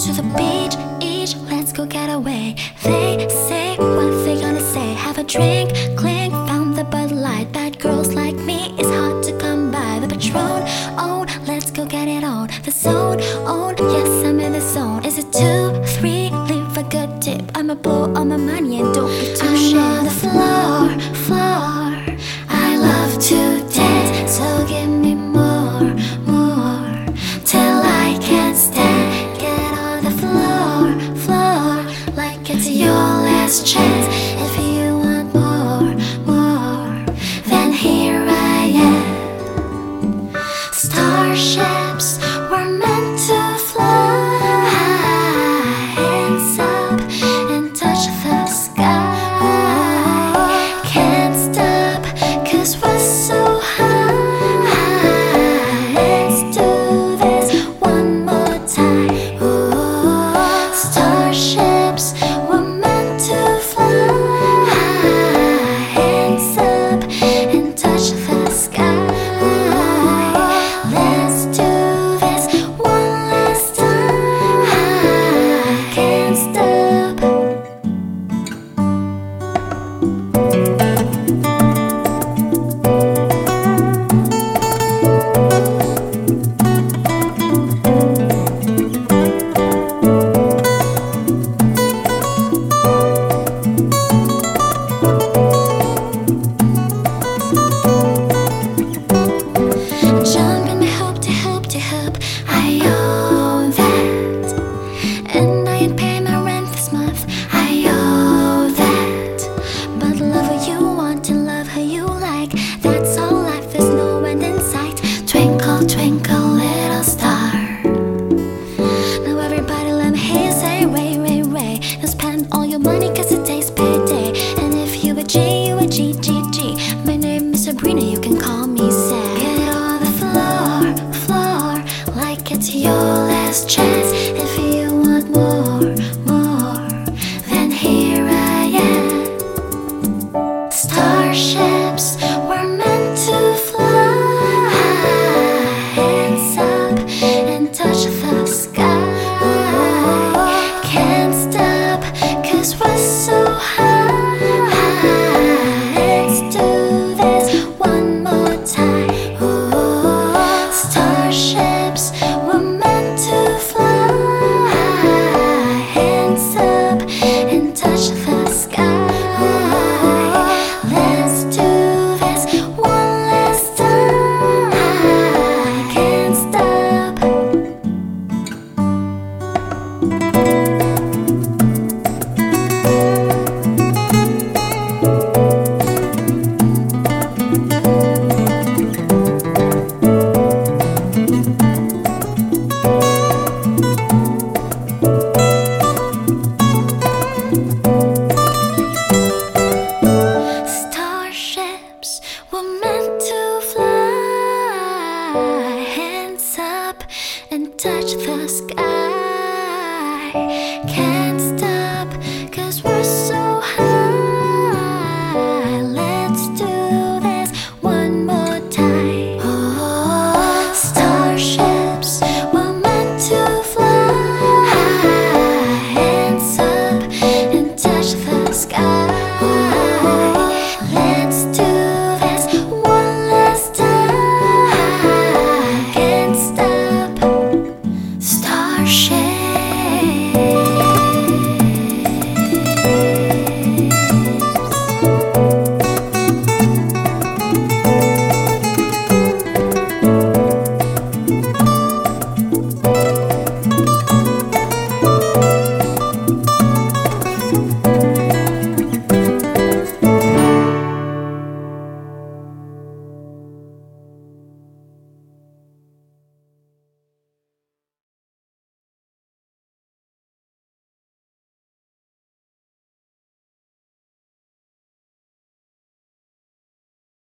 to the beach, each, let's go get away. They say what they gonna say. Have a drink, clink, found the Bud Light. Bad girls like me it's hard to come by. The Patron, oh, let's go get it on. The zone, on, yes, I'm in the zone. Is it two, three? Leave a good tip. I'ma blow all my money and don't be too shy. last chance. and touch the sky. Can